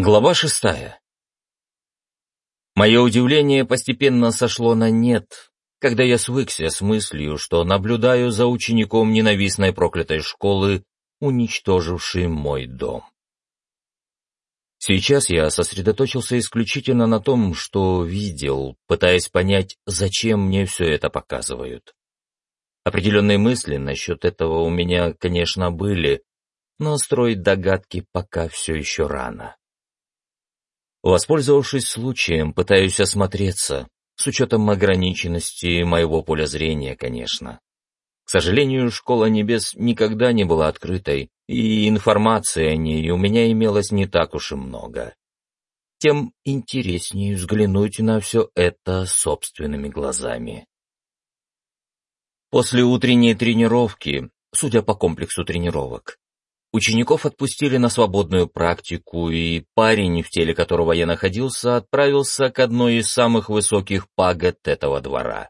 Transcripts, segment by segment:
Глава шестая. Мое удивление постепенно сошло на нет, когда я свыкся с мыслью, что наблюдаю за учеником ненавистной проклятой школы, уничтожившей мой дом. Сейчас я сосредоточился исключительно на том, что видел, пытаясь понять, зачем мне все это показывают. Определенные мысли насчет этого у меня, конечно, были, но строить догадки пока все еще рано. Воспользовавшись случаем, пытаюсь осмотреться, с учетом ограниченности моего поля зрения, конечно. К сожалению, Школа Небес никогда не была открытой, и информации о ней у меня имелось не так уж и много. Тем интереснее взглянуть на все это собственными глазами. После утренней тренировки, судя по комплексу тренировок, Учеников отпустили на свободную практику, и парень, в теле которого я находился, отправился к одной из самых высоких пагод этого двора.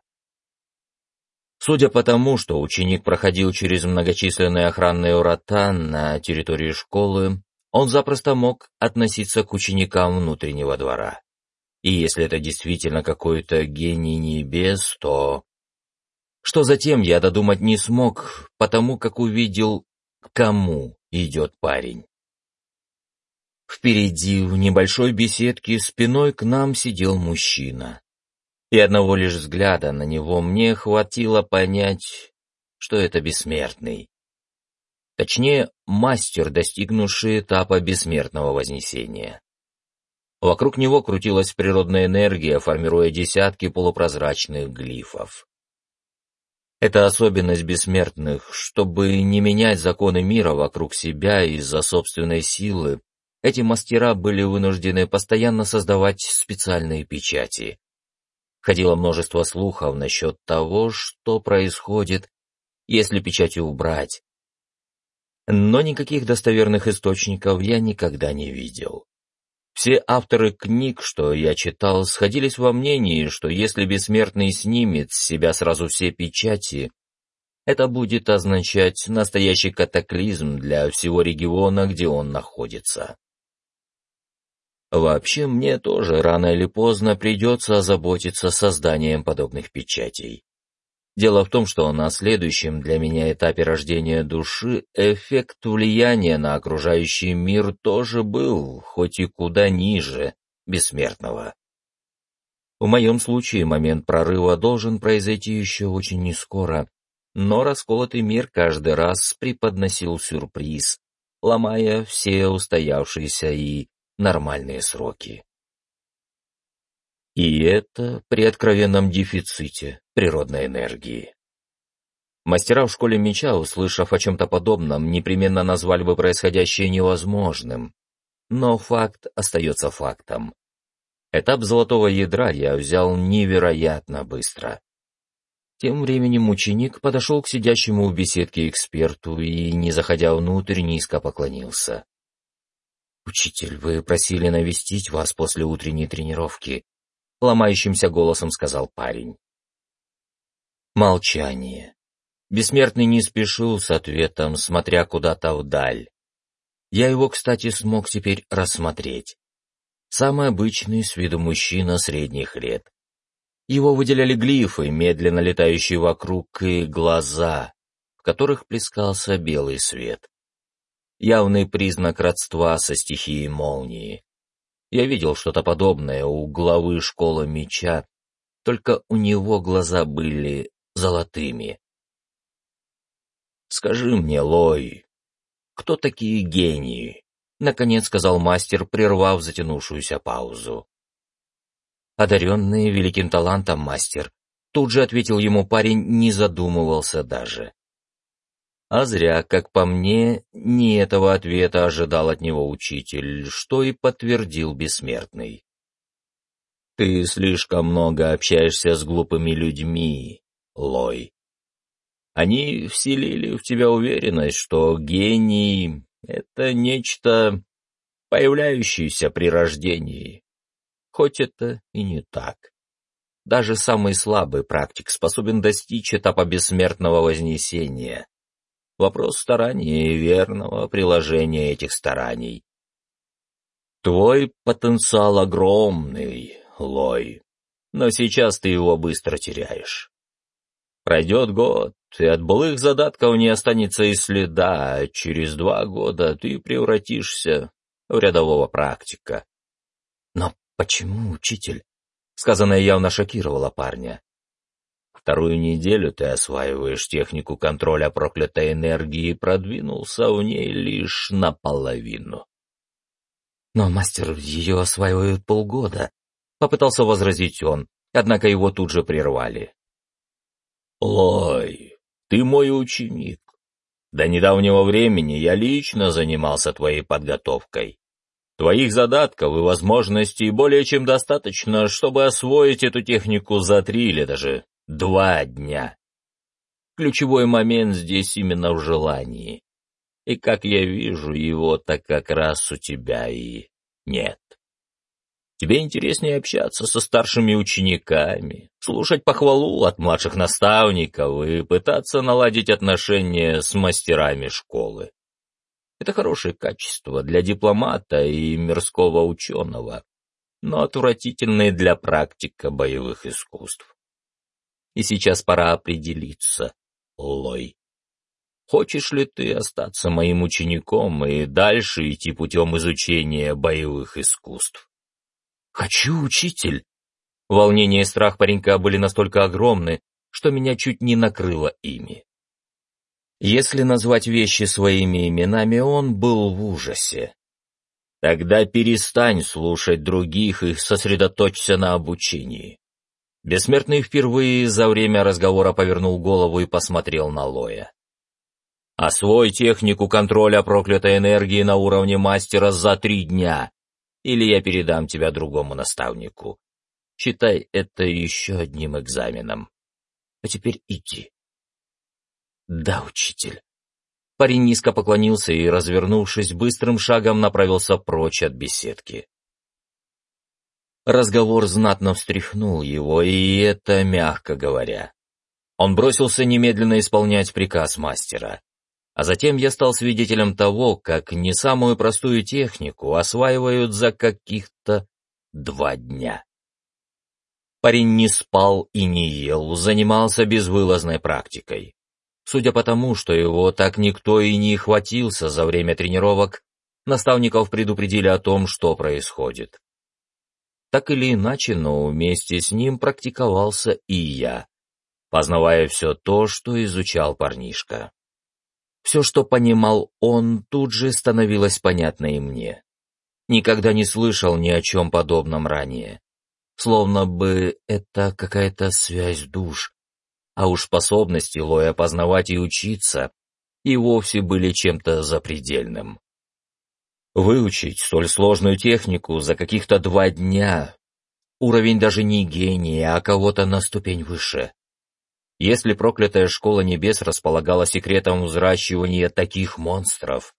Судя по тому, что ученик проходил через многочисленные охранные врата на территории школы, он запросто мог относиться к ученикам внутреннего двора. И если это действительно какой-то гений небес, то... Что затем я додумать не смог, потому как увидел, кому идет парень. Впереди, в небольшой беседке, спиной к нам сидел мужчина. И одного лишь взгляда на него мне хватило понять, что это бессмертный. Точнее, мастер, достигнувший этапа бессмертного вознесения. Вокруг него крутилась природная энергия, формируя десятки полупрозрачных глифов. Это особенность бессмертных, чтобы не менять законы мира вокруг себя из-за собственной силы. Эти мастера были вынуждены постоянно создавать специальные печати. Ходило множество слухов насчет того, что происходит, если печати убрать. Но никаких достоверных источников я никогда не видел. Все авторы книг, что я читал, сходились во мнении, что если бессмертный снимет с себя сразу все печати, это будет означать настоящий катаклизм для всего региона, где он находится. Вообще, мне тоже рано или поздно придется озаботиться созданием подобных печатей. Дело в том, что на следующем для меня этапе рождения души эффект влияния на окружающий мир тоже был, хоть и куда ниже бессмертного. В моем случае момент прорыва должен произойти еще очень нескоро, но расколотый мир каждый раз преподносил сюрприз, ломая все устоявшиеся и нормальные сроки. И это при откровенном дефиците природной энергии. Мастера в школе меча, услышав о чем-то подобном, непременно назвали бы происходящее невозможным. Но факт остается фактом. Этап золотого ядра я взял невероятно быстро. Тем временем ученик подошел к сидящему в беседке эксперту и, не заходя внутрь, низко поклонился. «Учитель, вы просили навестить вас после утренней тренировки ломающимся голосом сказал парень. Молчание. Бессмертный не спешил с ответом, смотря куда-то вдаль. Я его, кстати, смог теперь рассмотреть. Самый обычный с виду мужчина средних лет. Его выделяли глифы, медленно летающие вокруг, и глаза, в которых плескался белый свет. Явный признак родства со стихией молнии. Я видел что-то подобное у главы школы меча, только у него глаза были золотыми. «Скажи мне, Лой, кто такие гении?» — наконец сказал мастер, прервав затянувшуюся паузу. «Одаренный великим талантом мастер», — тут же ответил ему парень, не задумывался даже. А зря, как по мне, не этого ответа ожидал от него учитель, что и подтвердил бессмертный. Ты слишком много общаешься с глупыми людьми, Лой. Они вселили в тебя уверенность, что гений — это нечто, появляющееся при рождении. Хоть это и не так. Даже самый слабый практик способен достичь этапа бессмертного вознесения. Вопрос старания и верного приложения этих стараний. Твой потенциал огромный, Лой, но сейчас ты его быстро теряешь. Пройдет год, и от былых задатков не останется и следа, а через два года ты превратишься в рядового практика. Но почему, учитель? Сказанное явно шокировало парня. Вторую неделю ты осваиваешь технику контроля проклятой энергии и продвинулся в ней лишь наполовину. Но мастер ее осваивает полгода, попытался возразить он, однако его тут же прервали. Ой, ты мой ученик. До недавнего времени я лично занимался твоей подготовкой. Твоих задатков и возможностей более чем достаточно, чтобы освоить эту технику за три или даже два дня. Ключевой момент здесь именно в желании. И как я вижу, его-то как раз у тебя и нет. Тебе интереснее общаться со старшими учениками, слушать похвалу от младших наставников и пытаться наладить отношения с мастерами школы. Это хорошее качество для дипломата и мирского ученого, но отвратительное для практика боевых искусств. И сейчас пора определиться, Лой. Хочешь ли ты остаться моим учеником и дальше идти путем изучения боевых искусств? «Хочу, учитель!» Волнение и страх паренька были настолько огромны, что меня чуть не накрыло ими. Если назвать вещи своими именами, он был в ужасе. Тогда перестань слушать других и сосредоточься на обучении. Бессмертный впервые за время разговора повернул голову и посмотрел на Лоя. Освой технику контроля проклятой энергии на уровне мастера за три дня или я передам тебя другому наставнику. Считай это еще одним экзаменом. А теперь иди. Да, учитель. Парень низко поклонился и, развернувшись, быстрым шагом направился прочь от беседки. Разговор знатно встряхнул его, и это мягко говоря. Он бросился немедленно исполнять приказ мастера. А затем я стал свидетелем того, как не самую простую технику осваивают за каких-то два дня. Парень не спал и не ел, занимался безвылазной практикой. Судя по тому, что его так никто и не хватился за время тренировок, наставников предупредили о том, что происходит. Так или иначе, но вместе с ним практиковался и я, познавая все то, что изучал парнишка. Все, что понимал он, тут же становилось понятно и мне. Никогда не слышал ни о чем подобном ранее. Словно бы это какая-то связь душ. А уж способности Лоя познавать и учиться и вовсе были чем-то запредельным. Выучить столь сложную технику за каких-то два дня — уровень даже не гения, а кого-то на ступень выше. Если проклятая школа небес располагала секретом взращивания таких монстров,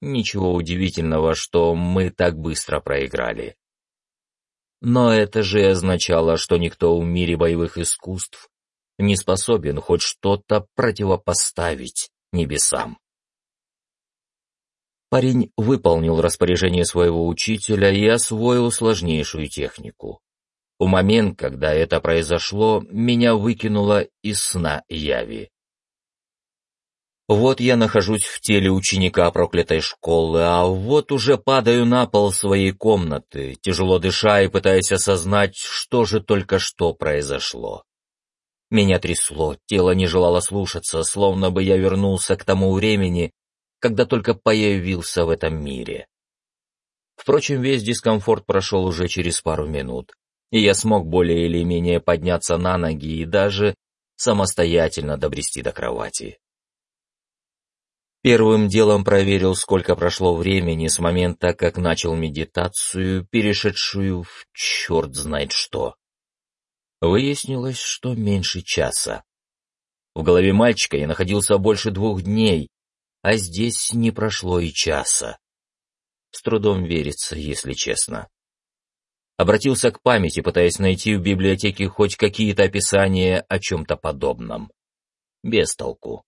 ничего удивительного, что мы так быстро проиграли. Но это же означало, что никто в мире боевых искусств не способен хоть что-то противопоставить небесам. Парень выполнил распоряжение своего учителя и освоил сложнейшую технику. В момент, когда это произошло, меня выкинуло из сна яви. Вот я нахожусь в теле ученика проклятой школы, а вот уже падаю на пол своей комнаты, тяжело дыша и пытаясь осознать, что же только что произошло. Меня трясло, тело не желало слушаться, словно бы я вернулся к тому времени, когда только появился в этом мире. Впрочем, весь дискомфорт прошел уже через пару минут и я смог более или менее подняться на ноги и даже самостоятельно добрести до кровати. Первым делом проверил, сколько прошло времени с момента, как начал медитацию, перешедшую в черт знает что. Выяснилось, что меньше часа. В голове мальчика я находился больше двух дней, а здесь не прошло и часа. С трудом верится, если честно обратился к памяти, пытаясь найти в библиотеке хоть какие-то описания о чем-то подобном. Без толку.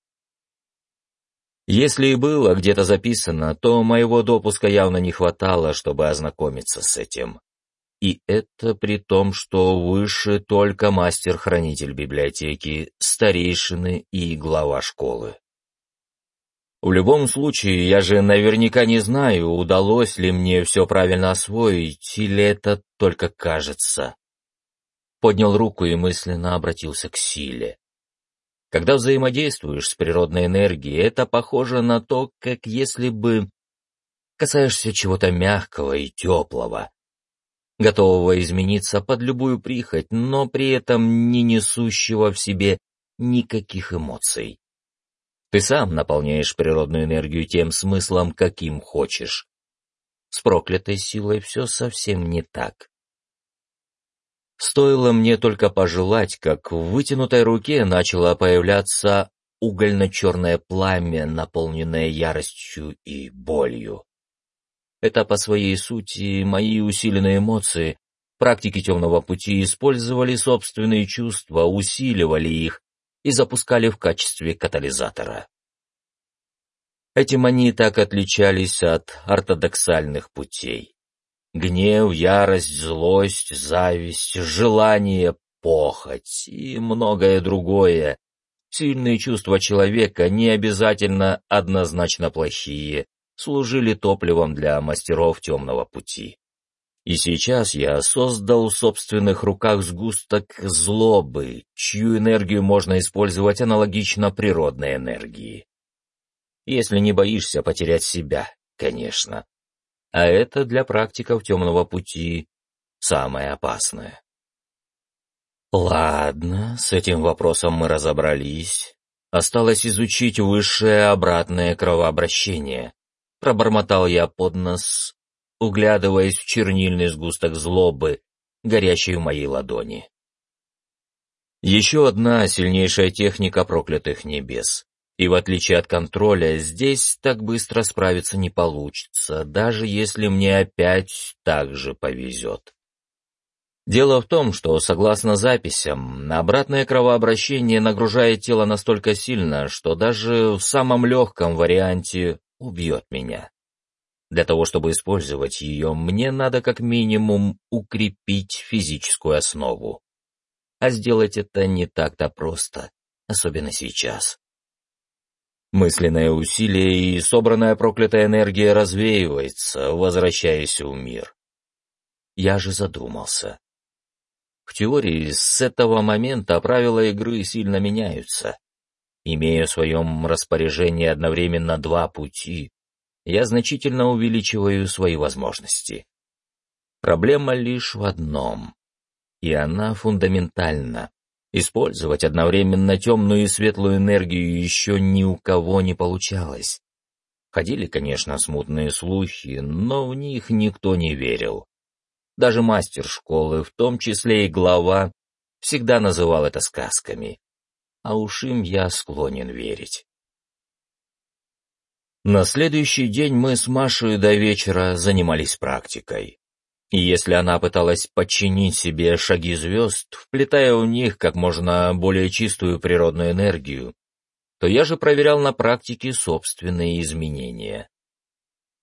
Если и было где-то записано, то моего допуска явно не хватало, чтобы ознакомиться с этим. И это при том, что выше только мастер-хранитель библиотеки, старейшины и глава школы. В любом случае, я же наверняка не знаю, удалось ли мне все правильно освоить, или это только кажется. Поднял руку и мысленно обратился к силе. Когда взаимодействуешь с природной энергией, это похоже на то, как если бы касаешься чего-то мягкого и теплого, готового измениться под любую прихоть, но при этом не несущего в себе никаких эмоций. Ты сам наполняешь природную энергию тем смыслом, каким хочешь. С проклятой силой все совсем не так. Стоило мне только пожелать, как в вытянутой руке начало появляться угольно-черное пламя, наполненное яростью и болью. Это по своей сути мои усиленные эмоции. Практики темного пути использовали собственные чувства, усиливали их и запускали в качестве катализатора. Этим они так отличались от ортодоксальных путей. Гнев, ярость, злость, зависть, желание, похоть и многое другое. Сильные чувства человека, не обязательно однозначно плохие, служили топливом для мастеров темного пути. И сейчас я создал в собственных руках сгусток злобы, чью энергию можно использовать аналогично природной энергии. Если не боишься потерять себя, конечно а это для практиков темного пути самое опасное. Ладно, с этим вопросом мы разобрались. Осталось изучить высшее обратное кровообращение. Пробормотал я под нос, углядываясь в чернильный сгусток злобы, горящий в моей ладони. Еще одна сильнейшая техника проклятых небес. И в отличие от контроля, здесь так быстро справиться не получится, даже если мне опять так же повезет. Дело в том, что, согласно записям, обратное кровообращение нагружает тело настолько сильно, что даже в самом легком варианте убьет меня. Для того, чтобы использовать ее, мне надо как минимум укрепить физическую основу. А сделать это не так-то просто, особенно сейчас. Мысленное усилие и собранная проклятая энергия развеивается, возвращаясь в мир. Я же задумался. В теории, с этого момента правила игры сильно меняются. Имея в своем распоряжении одновременно два пути, я значительно увеличиваю свои возможности. Проблема лишь в одном, и она фундаментальна. Использовать одновременно темную и светлую энергию еще ни у кого не получалось. Ходили, конечно, смутные слухи, но в них никто не верил. Даже мастер школы, в том числе и глава, всегда называл это сказками. А уж им я склонен верить. На следующий день мы с Машей до вечера занимались практикой. И если она пыталась подчинить себе шаги звезд, вплетая в них как можно более чистую природную энергию, то я же проверял на практике собственные изменения.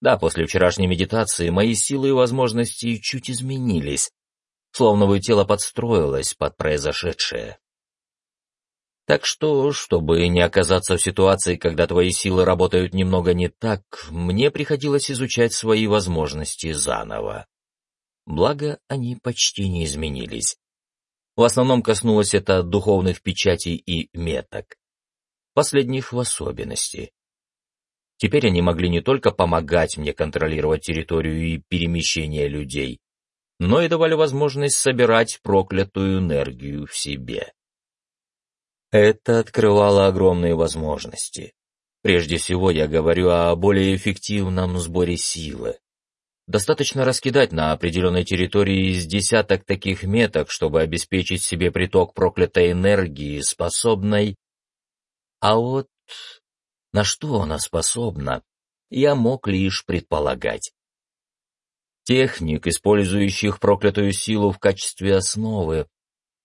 Да, после вчерашней медитации мои силы и возможности чуть изменились, словно бы тело подстроилось под произошедшее. Так что, чтобы не оказаться в ситуации, когда твои силы работают немного не так, мне приходилось изучать свои возможности заново благо они почти не изменились. В основном коснулось это духовных печатей и меток, последних в особенности. Теперь они могли не только помогать мне контролировать территорию и перемещение людей, но и давали возможность собирать проклятую энергию в себе. Это открывало огромные возможности. Прежде всего я говорю о более эффективном сборе силы. Достаточно раскидать на определенной территории из десяток таких меток, чтобы обеспечить себе приток проклятой энергии, способной... А вот на что она способна, я мог лишь предполагать. Техник, использующих проклятую силу в качестве основы,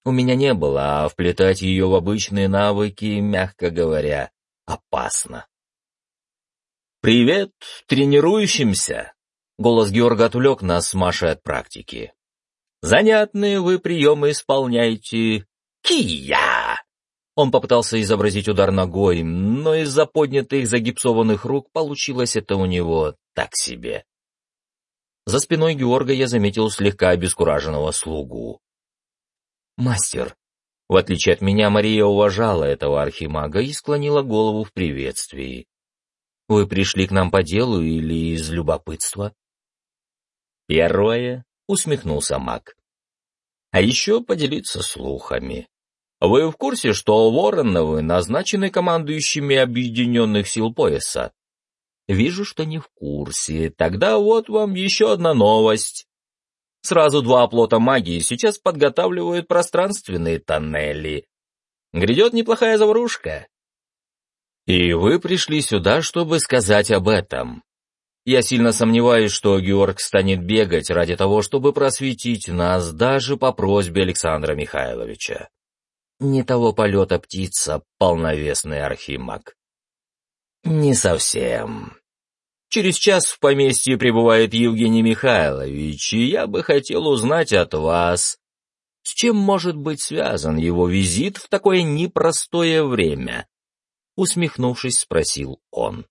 у меня не было, а вплетать ее в обычные навыки, мягко говоря, опасно. «Привет, тренирующимся!» Голос Георга отвлек нас с Машей от практики. «Занятные вы приемы исполняете. Кия!» Он попытался изобразить удар ногой, но из-за поднятых загипсованных рук получилось это у него так себе. За спиной Георга я заметил слегка обескураженного слугу. «Мастер!» В отличие от меня, Мария уважала этого архимага и склонила голову в приветствии. «Вы пришли к нам по делу или из любопытства?» «Первое», — усмехнулся маг. «А еще поделиться слухами. Вы в курсе, что Вороновы назначены командующими объединенных сил пояса? Вижу, что не в курсе. Тогда вот вам еще одна новость. Сразу два оплота магии сейчас подготавливают пространственные тоннели. Грядет неплохая заварушка. И вы пришли сюда, чтобы сказать об этом. Я сильно сомневаюсь, что Георг станет бегать ради того, чтобы просветить нас даже по просьбе Александра Михайловича. Не того полета птица, полновесный архимаг. Не совсем. Через час в поместье прибывает Евгений Михайлович, и я бы хотел узнать от вас, с чем может быть связан его визит в такое непростое время? Усмехнувшись, спросил он.